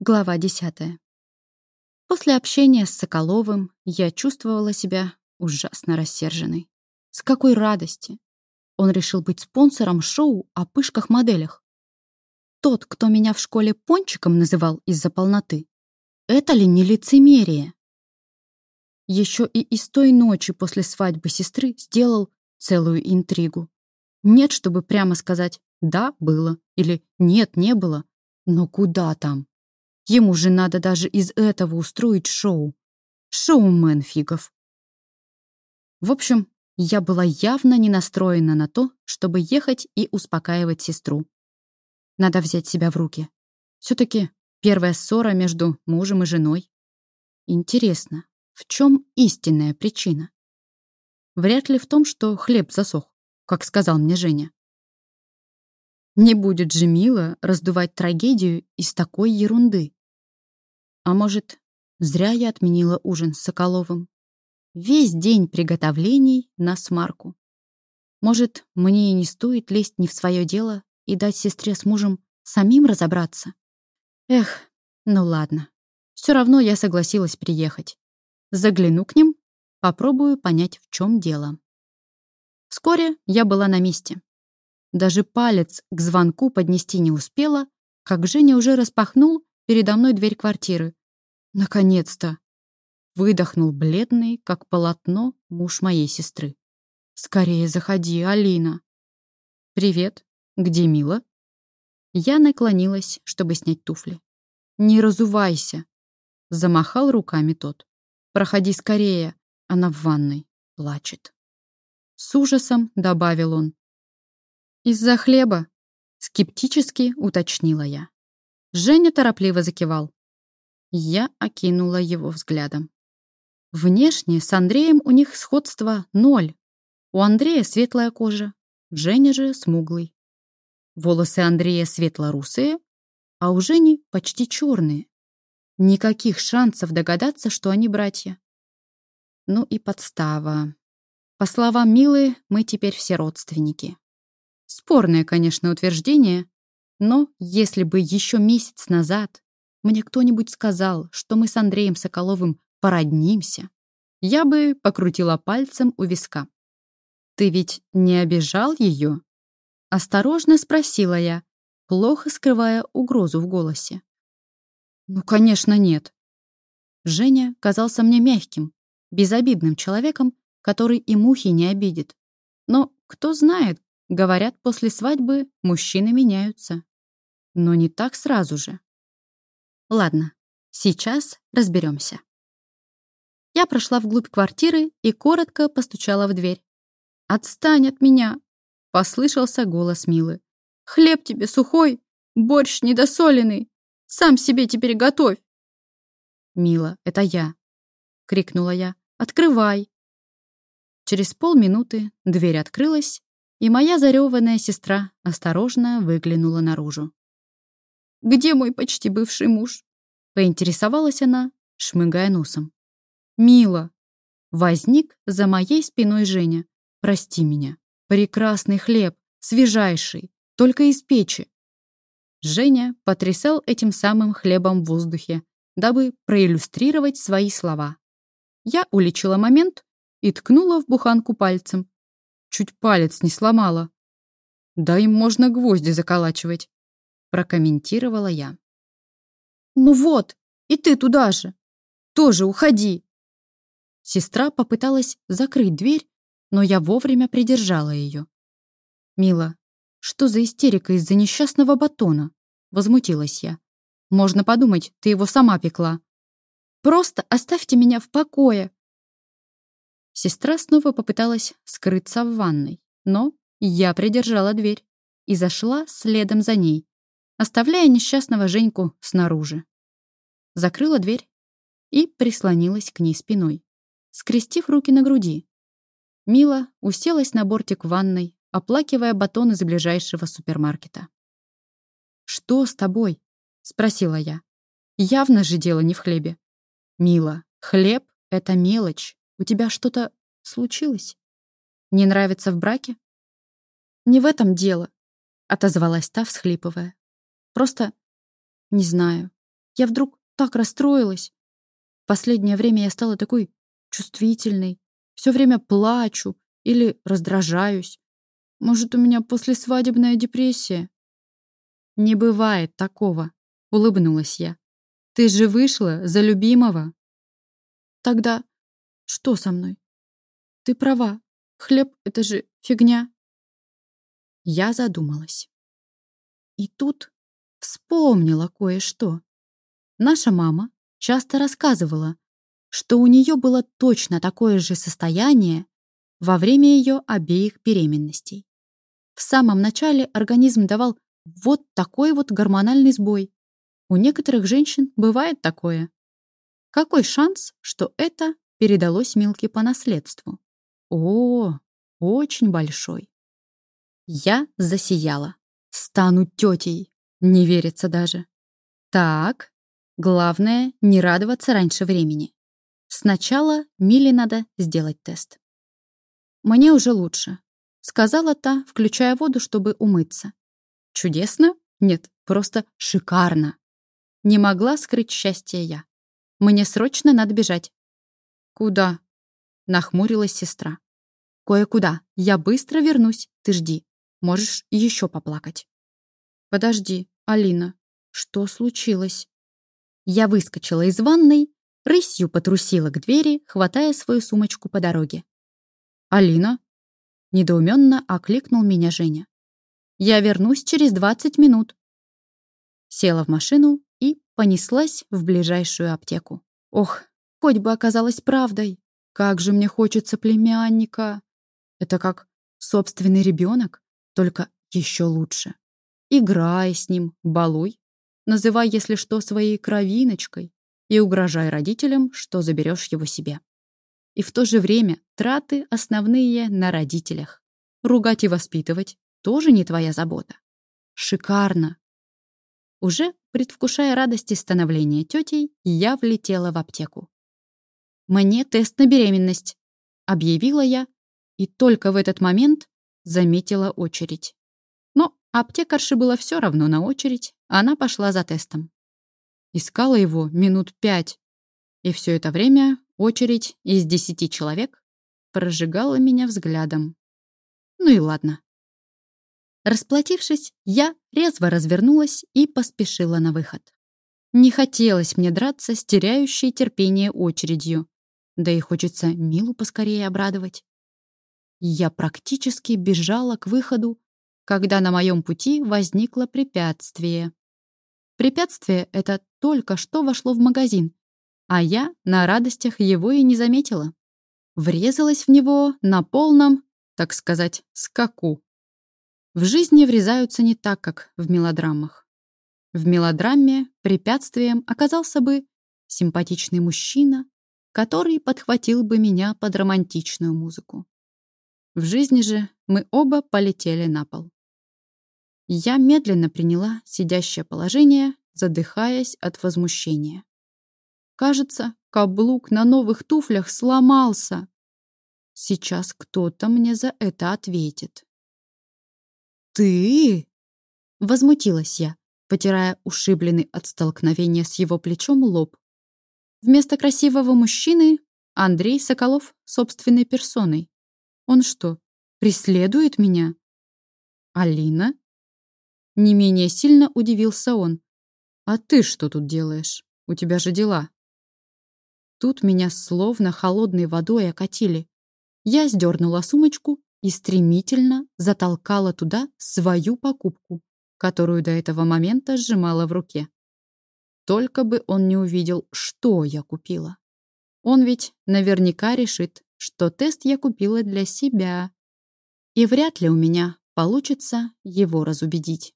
Глава десятая. После общения с Соколовым я чувствовала себя ужасно рассерженной. С какой радости! Он решил быть спонсором шоу о пышках-моделях. Тот, кто меня в школе пончиком называл из-за полноты. Это ли не лицемерие? Еще и из той ночи после свадьбы сестры сделал целую интригу. Нет, чтобы прямо сказать «да, было» или «нет, не было». Но куда там? Ему же надо даже из этого устроить шоу. Шоумен фигов. В общем, я была явно не настроена на то, чтобы ехать и успокаивать сестру. Надо взять себя в руки. все таки первая ссора между мужем и женой. Интересно, в чем истинная причина? Вряд ли в том, что хлеб засох, как сказал мне Женя. Не будет же мило раздувать трагедию из такой ерунды. А может, зря я отменила ужин с Соколовым? Весь день приготовлений на смарку. Может, мне и не стоит лезть не в свое дело и дать сестре с мужем самим разобраться? Эх, ну ладно. Все равно я согласилась приехать. Загляну к ним, попробую понять, в чем дело. Вскоре я была на месте. Даже палец к звонку поднести не успела, как Женя уже распахнул передо мной дверь квартиры, Наконец-то! Выдохнул бледный, как полотно, муж моей сестры. «Скорее заходи, Алина!» «Привет. Где Мила?» Я наклонилась, чтобы снять туфли. «Не разувайся!» Замахал руками тот. «Проходи скорее, она в ванной, плачет». С ужасом добавил он. «Из-за хлеба?» Скептически уточнила я. Женя торопливо закивал. Я окинула его взглядом. Внешне с Андреем у них сходство ноль. У Андрея светлая кожа, Женя же смуглый. Волосы Андрея светло-русые, а у Жени почти черные. Никаких шансов догадаться, что они братья. Ну и подстава. По словам Милы, мы теперь все родственники. Спорное, конечно, утверждение, но если бы еще месяц назад мне кто-нибудь сказал, что мы с Андреем Соколовым породнимся, я бы покрутила пальцем у виска. «Ты ведь не обижал ее?» Осторожно спросила я, плохо скрывая угрозу в голосе. «Ну, конечно, нет». Женя казался мне мягким, безобидным человеком, который и мухи не обидит. Но, кто знает, говорят, после свадьбы мужчины меняются. Но не так сразу же. Ладно, сейчас разберемся. Я прошла вглубь квартиры и коротко постучала в дверь. «Отстань от меня!» — послышался голос Милы. «Хлеб тебе сухой, борщ недосоленный. Сам себе теперь готовь!» «Мила, это я!» — крикнула я. «Открывай!» Через полминуты дверь открылась, и моя зареванная сестра осторожно выглянула наружу. Где мой почти бывший муж?» Поинтересовалась она, шмыгая носом. «Мила!» Возник за моей спиной Женя. «Прости меня. Прекрасный хлеб, свежайший, только из печи». Женя потрясал этим самым хлебом в воздухе, дабы проиллюстрировать свои слова. Я уличила момент и ткнула в буханку пальцем. Чуть палец не сломала. Да им можно гвозди заколачивать прокомментировала я. «Ну вот, и ты туда же. Тоже уходи!» Сестра попыталась закрыть дверь, но я вовремя придержала ее. «Мила, что за истерика из-за несчастного батона?» Возмутилась я. «Можно подумать, ты его сама пекла. Просто оставьте меня в покое!» Сестра снова попыталась скрыться в ванной, но я придержала дверь и зашла следом за ней, оставляя несчастного Женьку снаружи. Закрыла дверь и прислонилась к ней спиной, скрестив руки на груди. Мила уселась на бортик ванной, оплакивая батон из ближайшего супермаркета. «Что с тобой?» — спросила я. «Явно же дело не в хлебе». «Мила, хлеб — это мелочь. У тебя что-то случилось? Не нравится в браке?» «Не в этом дело», — отозвалась та, всхлипывая. Просто не знаю. Я вдруг так расстроилась. Последнее время я стала такой чувствительной. Все время плачу или раздражаюсь. Может, у меня послесвадебная депрессия? Не бывает такого, улыбнулась я. Ты же вышла за любимого. Тогда что со мной? Ты права. Хлеб — это же фигня. Я задумалась. И тут вспомнила кое-что. Наша мама часто рассказывала, что у нее было точно такое же состояние во время ее обеих беременностей. В самом начале организм давал вот такой вот гормональный сбой. У некоторых женщин бывает такое. Какой шанс, что это передалось Милке по наследству? О, очень большой. Я засияла. Стану тетей. Не верится даже. Так, главное не радоваться раньше времени. Сначала Миле надо сделать тест. Мне уже лучше, сказала та, включая воду, чтобы умыться. Чудесно? Нет, просто шикарно. Не могла скрыть счастье я. Мне срочно надо бежать. Куда? Нахмурилась сестра. Кое-куда. Я быстро вернусь. Ты жди. Можешь еще поплакать. Подожди, Алина. Что случилось? Я выскочила из ванной, рысью потрусила к двери, хватая свою сумочку по дороге. «Алина?» — недоуменно окликнул меня Женя. «Я вернусь через двадцать минут». Села в машину и понеслась в ближайшую аптеку. Ох, хоть бы оказалось правдой. Как же мне хочется племянника. Это как собственный ребенок, только еще лучше. Играй с ним, балуй. Называй, если что, своей кровиночкой и угрожай родителям, что заберешь его себе. И в то же время траты основные на родителях. Ругать и воспитывать тоже не твоя забота. Шикарно. Уже предвкушая радости становления тетей, я влетела в аптеку. «Мне тест на беременность», — объявила я, и только в этот момент заметила очередь. Аптекарше было все равно на очередь, она пошла за тестом. Искала его минут пять. И все это время очередь из десяти человек прожигала меня взглядом. Ну и ладно. Расплатившись, я резво развернулась и поспешила на выход. Не хотелось мне драться с теряющей терпение очередью. Да и хочется Милу поскорее обрадовать. Я практически бежала к выходу, когда на моем пути возникло препятствие. Препятствие это только что вошло в магазин, а я на радостях его и не заметила. Врезалась в него на полном, так сказать, скаку. В жизни врезаются не так, как в мелодрамах. В мелодраме препятствием оказался бы симпатичный мужчина, который подхватил бы меня под романтичную музыку. В жизни же мы оба полетели на пол. Я медленно приняла сидящее положение, задыхаясь от возмущения. Кажется, каблук на новых туфлях сломался. Сейчас кто-то мне за это ответит. «Ты?» — возмутилась я, потирая ушибленный от столкновения с его плечом лоб. Вместо красивого мужчины Андрей Соколов собственной персоной. Он что, преследует меня? Алина? Не менее сильно удивился он. А ты что тут делаешь? У тебя же дела. Тут меня словно холодной водой окатили. Я сдернула сумочку и стремительно затолкала туда свою покупку, которую до этого момента сжимала в руке. Только бы он не увидел, что я купила. Он ведь наверняка решит, что тест я купила для себя. И вряд ли у меня получится его разубедить.